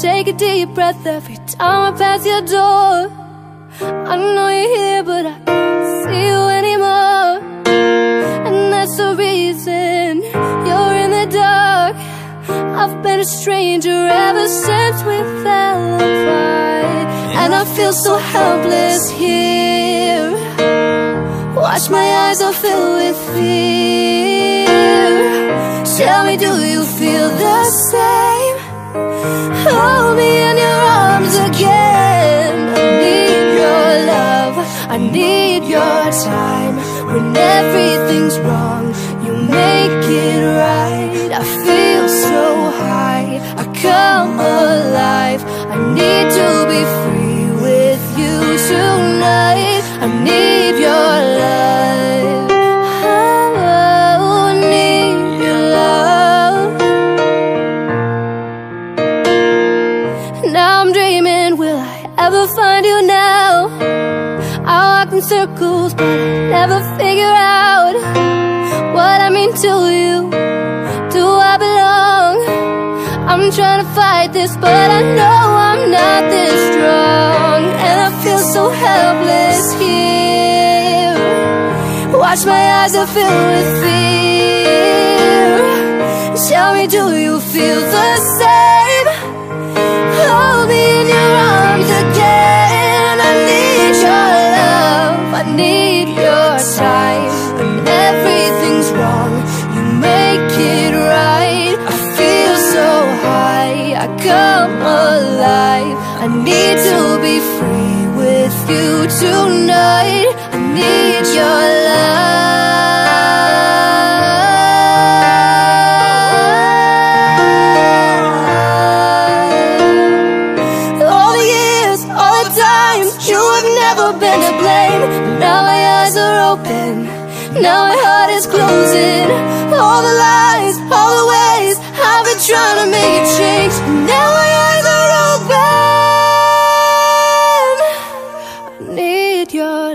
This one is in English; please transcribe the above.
Take a deep breath every time I pass your door. I know you're here, but I can't see you anymore. And that's the reason you're in the dark. I've been a stranger ever since we fell apart. And I feel so helpless here. Watch my eyes are filled with fear. Tell me, do you I need your time. When everything's wrong, you make it right. I feel so high. I come alive. I need to be free with you tonight. I need your love. I need your love. Now I'm dreaming, will I ever find you now? In circles, but I never figure out what I mean to you. Do I belong? I'm trying to fight this, but I know I'm not this strong. And I feel so helpless here. Watch my eyes are filled with fear. Tell me, do you feel the alive. I need to be free with you tonight. I need your love. All the years, all the times, you have never been to blame. But now my eyes are open, now my heart is closing. All the lies, all the ways, I've been trying to make